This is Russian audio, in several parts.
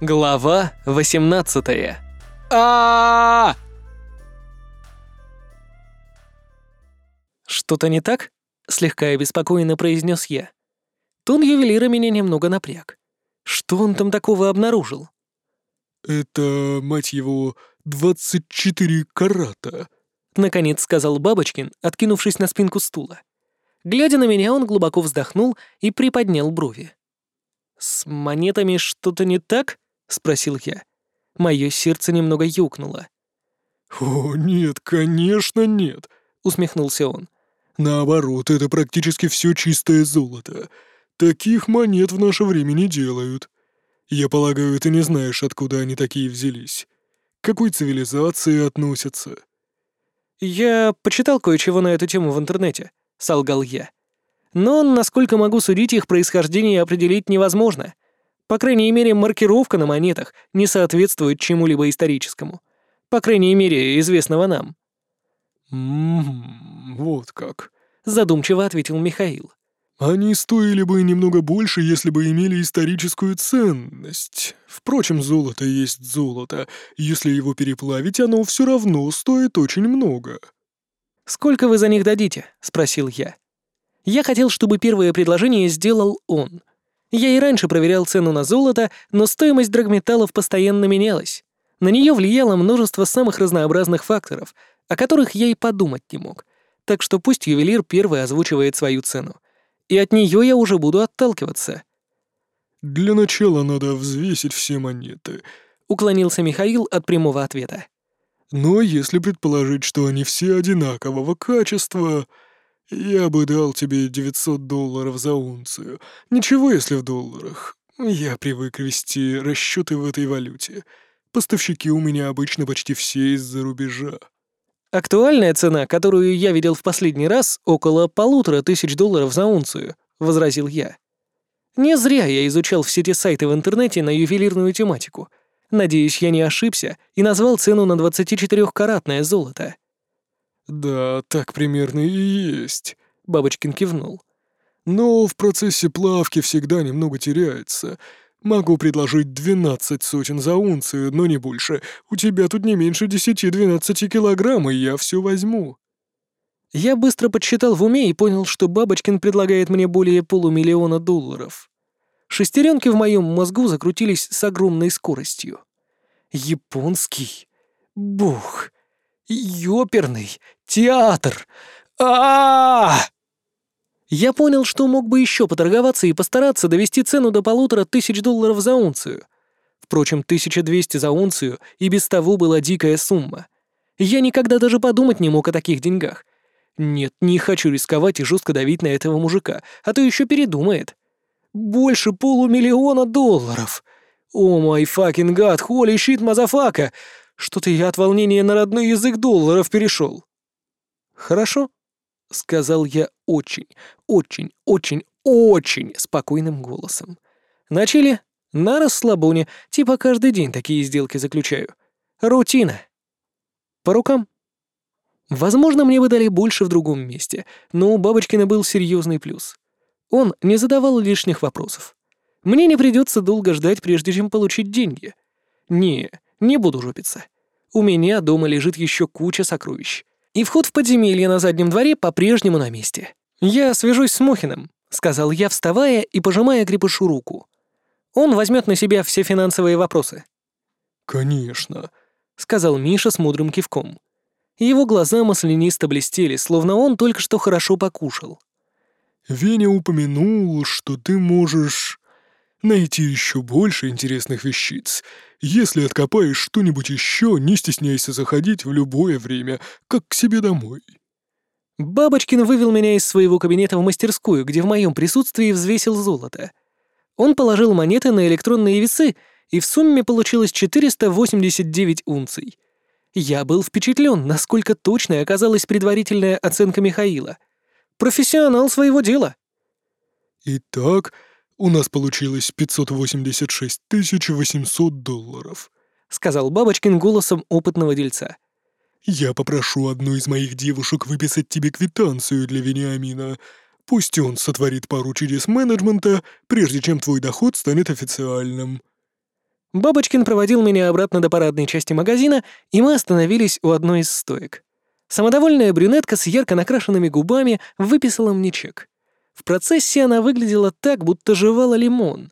Глава 18. А! Что-то не так? слегка обеспокоенно произнес я. Тон ювелира меня немного напряг. Что он там такого обнаружил? Это, мать его, 24 карата, наконец сказал Бабочкин, откинувшись на спинку стула. Глядя на меня, он глубоко вздохнул и приподнял брови. «С монетами что-то не так?» — спросил я. Мое сердце немного юкнуло. «О, нет, конечно нет», — усмехнулся он. «Наоборот, это практически все чистое золото. Таких монет в наше время не делают. Я полагаю, ты не знаешь, откуда они такие взялись. К какой цивилизации относятся?» «Я почитал кое-чего на эту тему в интернете», — солгал я. «Но, насколько могу судить, их происхождение определить невозможно. По крайней мере, маркировка на монетах не соответствует чему-либо историческому. По крайней мере, известного нам». «М-м, вот как», — задумчиво ответил Михаил. Они стоили бы немного больше, если бы имели историческую ценность. Впрочем, золото есть золото. Если его переплавить, оно все равно стоит очень много. «Сколько вы за них дадите?» — спросил я. Я хотел, чтобы первое предложение сделал он. Я и раньше проверял цену на золото, но стоимость драгметаллов постоянно менялась. На нее влияло множество самых разнообразных факторов, о которых я и подумать не мог. Так что пусть ювелир первый озвучивает свою цену — и от нее я уже буду отталкиваться. «Для начала надо взвесить все монеты», — уклонился Михаил от прямого ответа. «Но если предположить, что они все одинакового качества, я бы дал тебе 900 долларов за унцию. Ничего, если в долларах. Я привык вести расчеты в этой валюте. Поставщики у меня обычно почти все из-за рубежа». «Актуальная цена, которую я видел в последний раз, около полутора тысяч долларов за унцию», — возразил я. «Не зря я изучал все эти сайты в интернете на ювелирную тематику. Надеюсь, я не ошибся и назвал цену на 24-каратное золото». «Да, так примерно и есть», — Бабочкин кивнул. «Но в процессе плавки всегда немного теряется. Могу предложить двенадцать сотен за унцию, но не больше. У тебя тут не меньше десяти-двенадцати килограмм, и я все возьму». Я быстро подсчитал в уме и понял, что Бабочкин предлагает мне более полумиллиона долларов. Шестеренки в моем мозгу закрутились с огромной скоростью. Японский. Бух. Ёперный. Театр. а! Я понял, что мог бы еще поторговаться и постараться довести цену до полутора тысяч долларов за унцию. Впрочем, 1200 за унцию и без того была дикая сумма. Я никогда даже подумать не мог о таких деньгах. Нет, не хочу рисковать и жестко давить на этого мужика, а то еще передумает. Больше полумиллиона долларов. Oh my fucking god, holy shit motherfucker. Что-то я от волнения на родной язык долларов перешел. Хорошо, — сказал я очень, очень, очень, очень спокойным голосом. «Начали? На расслабоне, типа каждый день такие сделки заключаю. Рутина. По рукам?» Возможно, мне бы дали больше в другом месте, но у Бабочкина был серьезный плюс. Он не задавал лишних вопросов. Мне не придется долго ждать, прежде чем получить деньги. Не, не буду жопиться. У меня дома лежит еще куча сокровищ и вход в подземелье на заднем дворе по-прежнему на месте. «Я свяжусь с Мохиным», — сказал я, вставая и пожимая крепышу руку. «Он возьмет на себя все финансовые вопросы». «Конечно», — сказал Миша с мудрым кивком. Его глаза маслянисто блестели, словно он только что хорошо покушал. «Веня упомянул, что ты можешь найти еще больше интересных вещиц. Если откопаешь что-нибудь еще, не стесняйся заходить в любое время, как к себе домой». Бабочкин вывел меня из своего кабинета в мастерскую, где в моем присутствии взвесил золото. Он положил монеты на электронные весы, и в сумме получилось 489 унций. Я был впечатлен, насколько точной оказалась предварительная оценка Михаила. Профессионал своего дела. «Итак, у нас получилось 586 800 долларов», — сказал Бабочкин голосом опытного дельца. «Я попрошу одну из моих девушек выписать тебе квитанцию для Вениамина. Пусть он сотворит пару чудес менеджмента, прежде чем твой доход станет официальным». Бабочкин проводил меня обратно до парадной части магазина, и мы остановились у одной из стоек. Самодовольная брюнетка с ярко накрашенными губами выписала мне чек. В процессе она выглядела так, будто жевала лимон.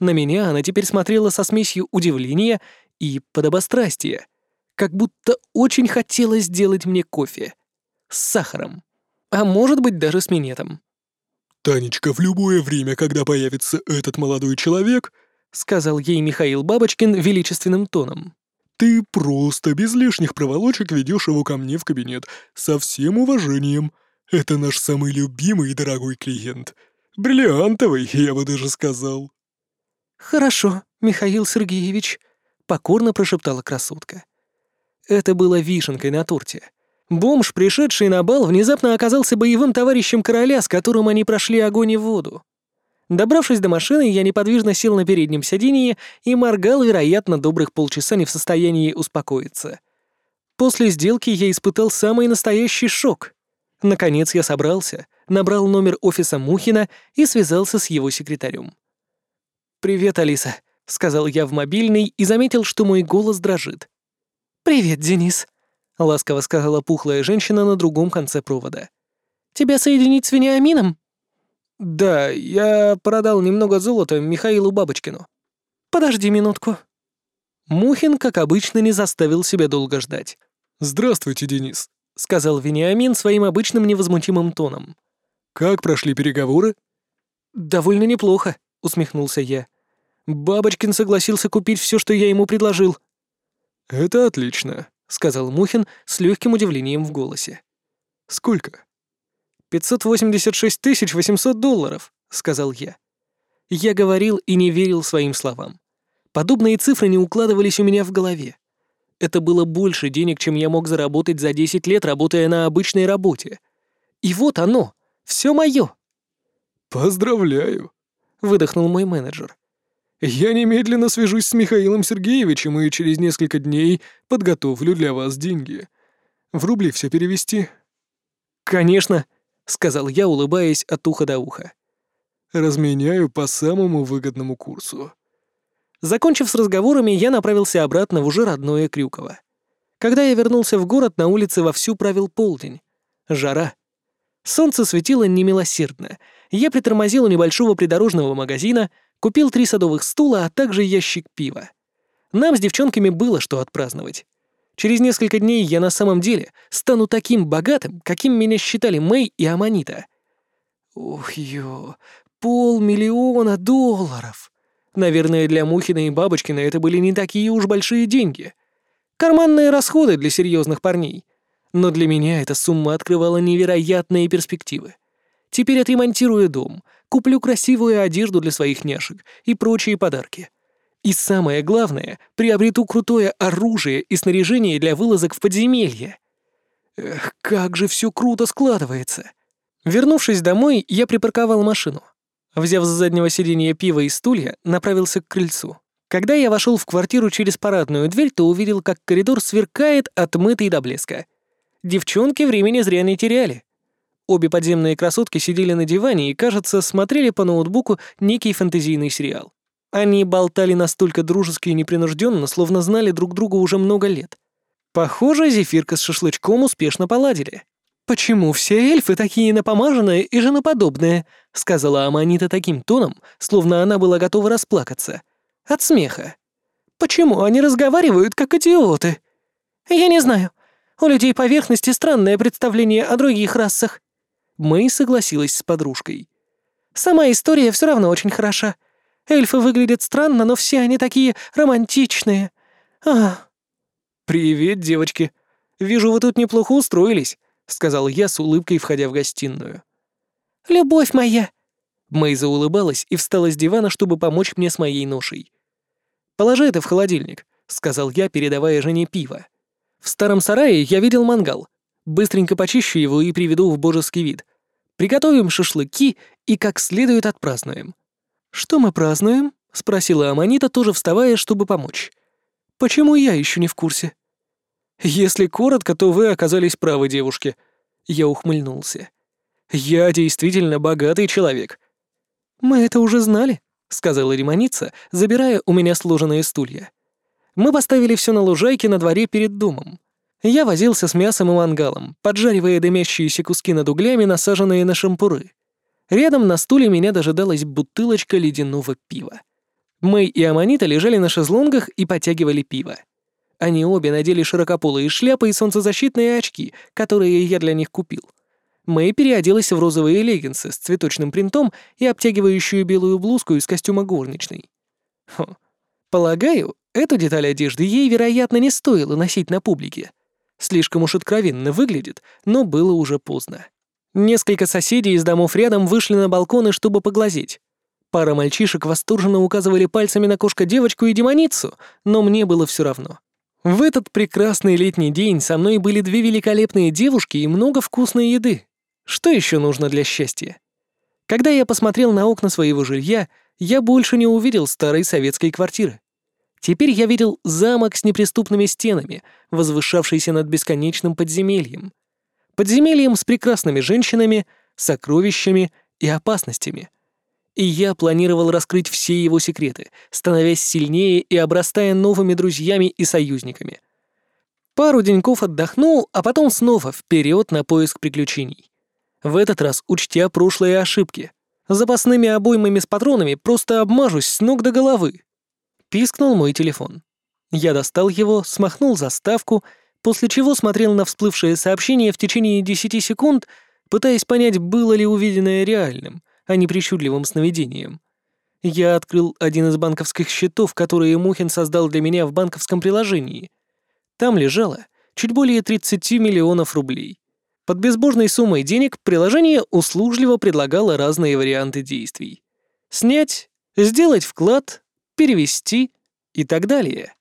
На меня она теперь смотрела со смесью удивления и подобострастия, как будто очень хотела сделать мне кофе. С сахаром. А может быть, даже с минетом. «Танечка, в любое время, когда появится этот молодой человек, — сказал ей Михаил Бабочкин величественным тоном. «Ты просто без лишних проволочек ведешь его ко мне в кабинет, со всем уважением. Это наш самый любимый и дорогой клиент. Бриллиантовый, я бы даже сказал». «Хорошо, Михаил Сергеевич», — покорно прошептала красотка. Это было вишенкой на торте. Бомж, пришедший на бал, внезапно оказался боевым товарищем короля, с которым они прошли огонь и воду. Добравшись до машины, я неподвижно сел на переднем сиденье и моргал, вероятно, добрых полчаса не в состоянии успокоиться. После сделки я испытал самый настоящий шок. Наконец я собрался, набрал номер офиса Мухина и связался с его секретарем. «Привет, Алиса», — сказал я в мобильный и заметил, что мой голос дрожит. «Привет, Денис», — ласково сказала пухлая женщина на другом конце провода. «Тебя соединить с Вениамином?» «Да, я продал немного золота Михаилу Бабочкину». «Подожди минутку». Мухин, как обычно, не заставил себя долго ждать. «Здравствуйте, Денис», — сказал Вениамин своим обычным невозмутимым тоном. «Как прошли переговоры?» «Довольно неплохо», — усмехнулся я. «Бабочкин согласился купить все, что я ему предложил». «Это отлично», — сказал Мухин с легким удивлением в голосе. «Сколько?» «586 800 долларов», — сказал я. Я говорил и не верил своим словам. Подобные цифры не укладывались у меня в голове. Это было больше денег, чем я мог заработать за 10 лет, работая на обычной работе. И вот оно, все мое. «Поздравляю», — выдохнул мой менеджер. «Я немедленно свяжусь с Михаилом Сергеевичем и через несколько дней подготовлю для вас деньги. В рубли все перевести?» «Конечно», — сказал я, улыбаясь от уха до уха. «Разменяю по самому выгодному курсу». Закончив с разговорами, я направился обратно в уже родное Крюково. Когда я вернулся в город, на улице вовсю правил полдень. Жара. Солнце светило немилосердно. Я притормозил у небольшого придорожного магазина, купил три садовых стула, а также ящик пива. Нам с девчонками было что отпраздновать. Через несколько дней я на самом деле стану таким богатым, каким меня считали Мэй и Аманита. Ух, ё, полмиллиона долларов. Наверное, для Мухина и Бабочкина это были не такие уж большие деньги. Карманные расходы для серьезных парней. Но для меня эта сумма открывала невероятные перспективы. Теперь отремонтирую дом, куплю красивую одежду для своих няшек и прочие подарки. И самое главное, приобрету крутое оружие и снаряжение для вылазок в подземелье. Эх, как же все круто складывается. Вернувшись домой, я припарковал машину. Взяв с заднего сиденья пиво и стулья, направился к крыльцу. Когда я вошел в квартиру через парадную дверь, то увидел, как коридор сверкает, отмытый до блеска. Девчонки времени зря не теряли. Обе подземные красотки сидели на диване и, кажется, смотрели по ноутбуку некий фэнтезийный сериал. Они болтали настолько дружески и непринужденно, словно знали друг друга уже много лет. Похоже, зефирка с шашлычком успешно поладили. «Почему все эльфы такие напомаженные и женоподобные?» — сказала Аманита таким тоном, словно она была готова расплакаться. От смеха. «Почему они разговаривают, как идиоты?» «Я не знаю. У людей поверхности странное представление о других расах». Мэй согласилась с подружкой. «Сама история все равно очень хороша. Эльфы выглядят странно, но все они такие романтичные. А. «Привет, девочки. Вижу, вы тут неплохо устроились», — сказал я с улыбкой, входя в гостиную. «Любовь моя!» Мэйза улыбалась и встала с дивана, чтобы помочь мне с моей ношей. «Положи это в холодильник», — сказал я, передавая жене пиво. «В старом сарае я видел мангал. Быстренько почищу его и приведу в божеский вид. Приготовим шашлыки и как следует отпразднуем. «Что мы празднуем?» — спросила Аманита, тоже вставая, чтобы помочь. «Почему я еще не в курсе?» «Если коротко, то вы оказались правы, девушки». Я ухмыльнулся. «Я действительно богатый человек». «Мы это уже знали», — сказала ремоница, забирая у меня сложенные стулья. Мы поставили все на лужайке на дворе перед домом. Я возился с мясом и мангалом, поджаривая дымящиеся куски над углями, насаженные на шампуры. Рядом на стуле меня дожидалась бутылочка ледяного пива. Мэй и Аманита лежали на шезлонгах и потягивали пиво. Они обе надели широкополые шляпы и солнцезащитные очки, которые я для них купил. Мэй переоделась в розовые леггинсы с цветочным принтом и обтягивающую белую блузку из костюма горничной. Хо. Полагаю, эту деталь одежды ей, вероятно, не стоило носить на публике. Слишком уж откровенно выглядит, но было уже поздно. Несколько соседей из домов рядом вышли на балконы, чтобы поглазеть. Пара мальчишек восторженно указывали пальцами на кошка-девочку и демоницу, но мне было все равно. В этот прекрасный летний день со мной были две великолепные девушки и много вкусной еды. Что еще нужно для счастья? Когда я посмотрел на окна своего жилья, я больше не увидел старой советской квартиры. Теперь я видел замок с неприступными стенами, возвышавшийся над бесконечным подземельем. Подземельем с прекрасными женщинами, сокровищами и опасностями. И я планировал раскрыть все его секреты, становясь сильнее и обрастая новыми друзьями и союзниками. Пару деньков отдохнул, а потом снова вперед на поиск приключений. В этот раз учтя прошлые ошибки. Запасными обоймами с патронами просто обмажусь с ног до головы. Пискнул мой телефон. Я достал его, смахнул заставку, после чего смотрел на всплывшее сообщение в течение 10 секунд, пытаясь понять, было ли увиденное реальным, а не причудливым сновидением. Я открыл один из банковских счетов, которые Мухин создал для меня в банковском приложении. Там лежало чуть более 30 миллионов рублей. Под безбожной суммой денег приложение услужливо предлагало разные варианты действий. Снять, сделать вклад, перевести и так далее.